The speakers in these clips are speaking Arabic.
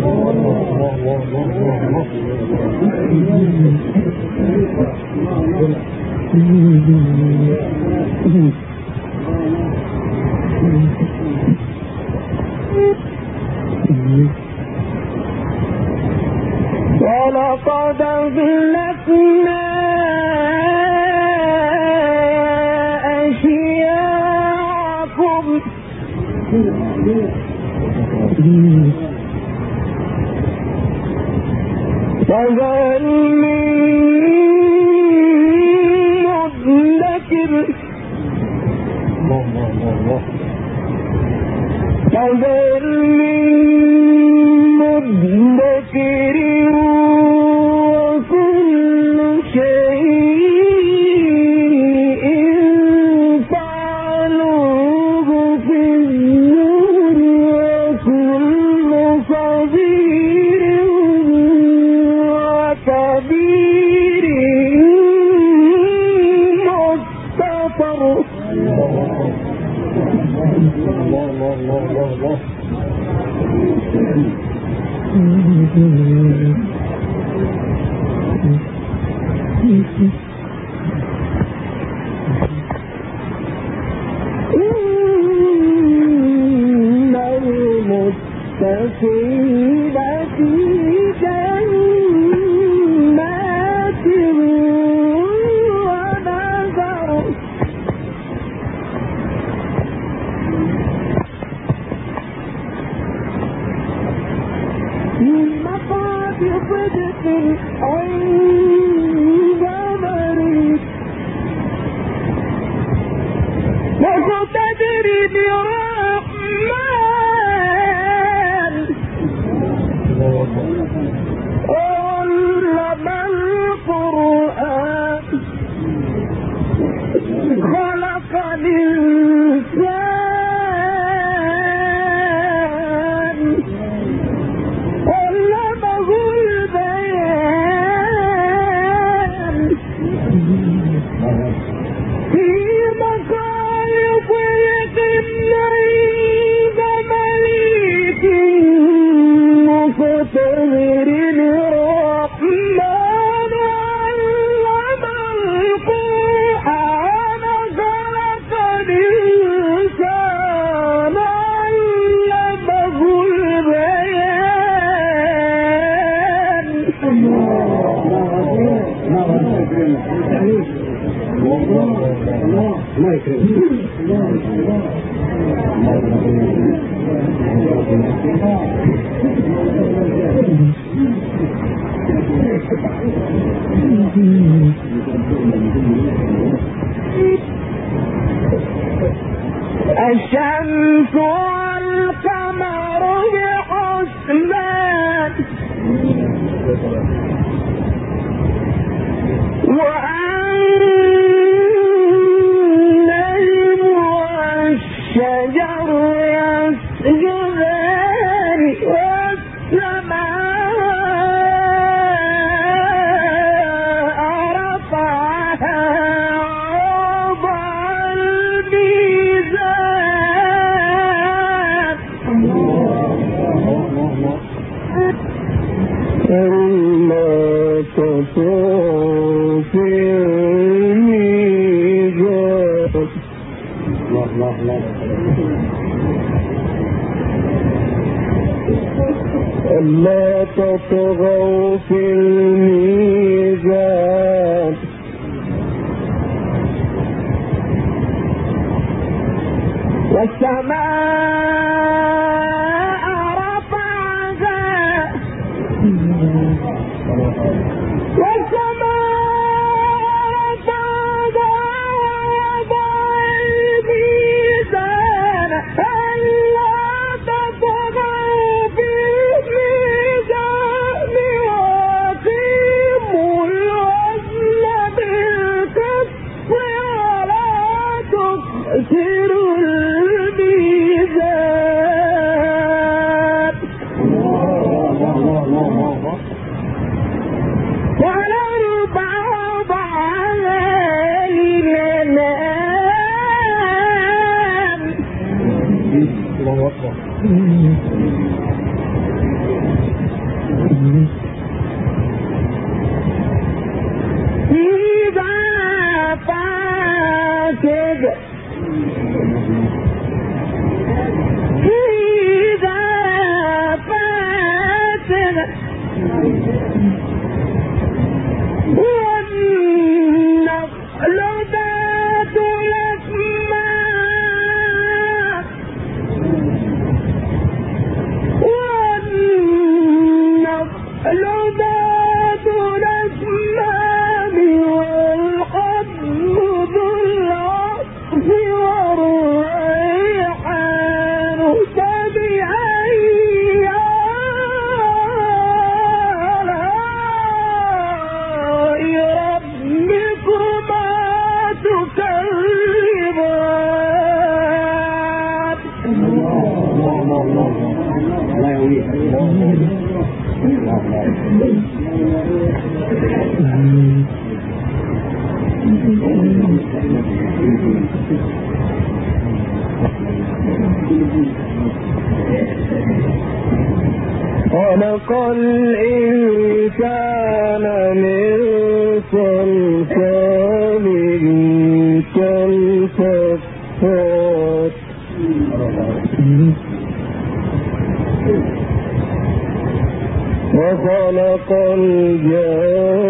Thank you. Bongo! الشمس والقمر بحسنان. وأنت دیکھو Yeah. وخلق الجان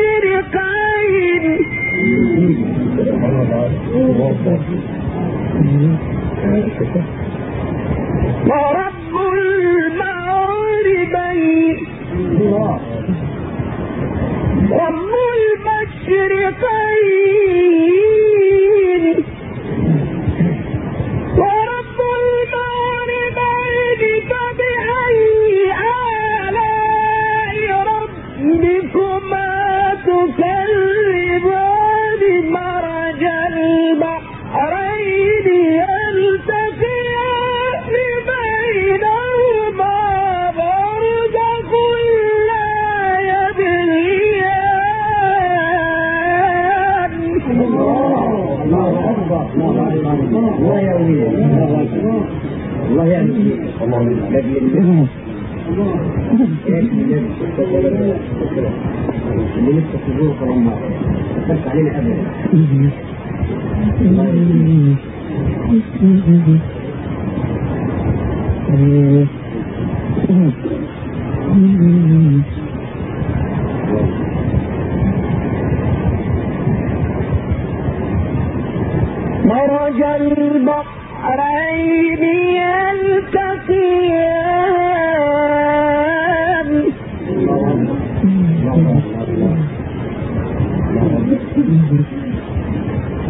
المشرقين ورب المغربين. رب المشرقين. اللي لسه في جوه طبعا ما دخلش علينا ابدا مرج البحر بحرين يلتقيان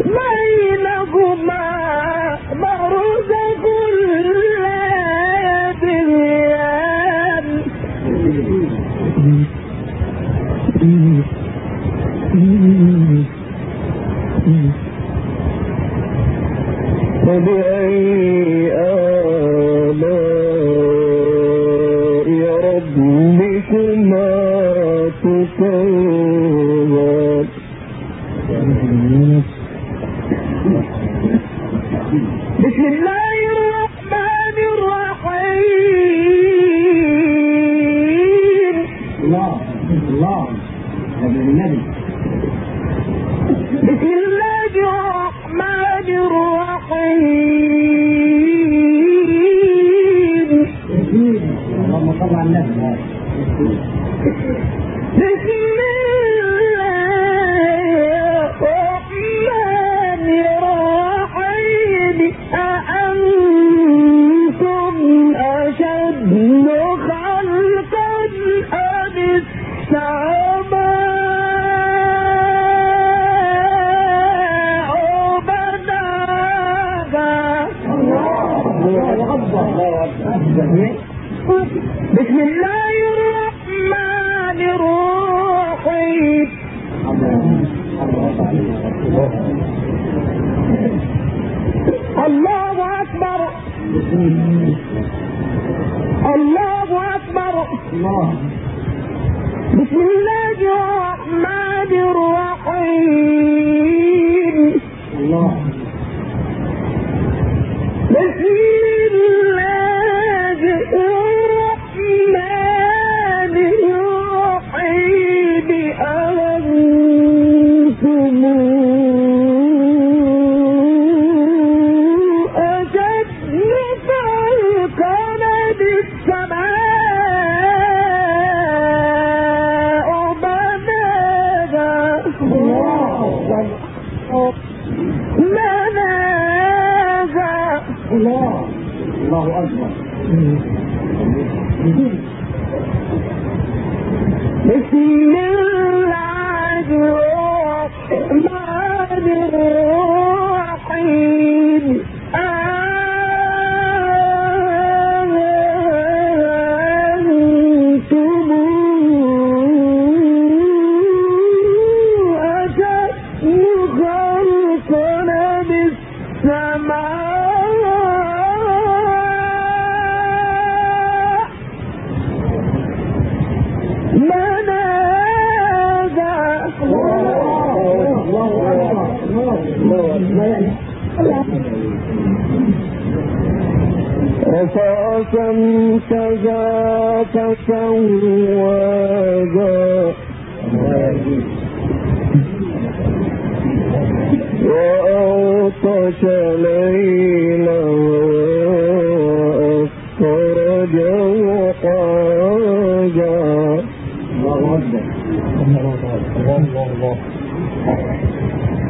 بينهما برزق كل يدريان Mm-hmm. بسم الله الرحمن الرحيم. الله الله. النبي. الله بسم الله الرحمن أكبر وأغطش ليلا وأسطر جوحاجا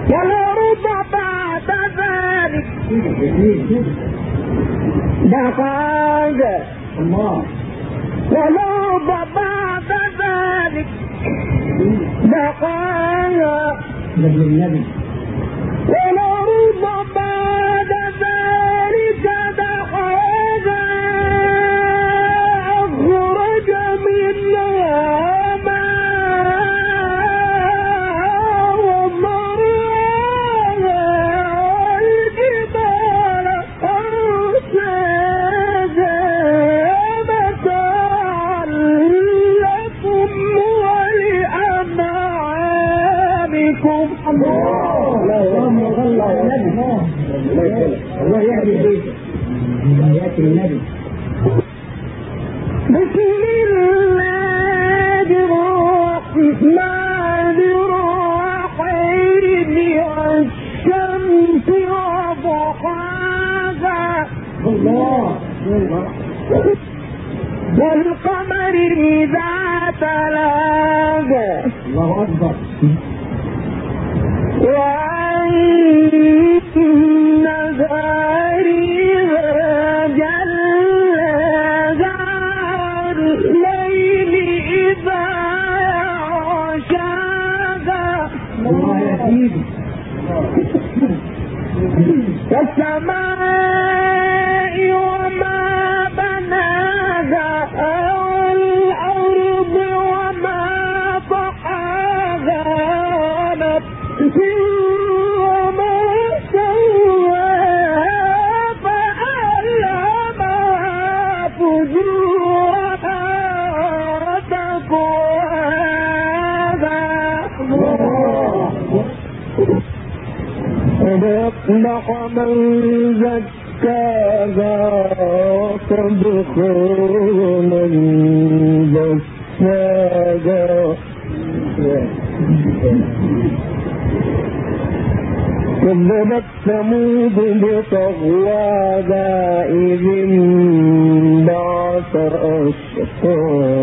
والأرض بعد ذلك دقاج الله. والأرض بقايا. نبي النبي. الله يخلص النبي. الله يهدي البيت. ياتي النبي. أفلح زكاها وقد خاب من ثمود بطغواها إذ أشقاها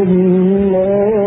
لله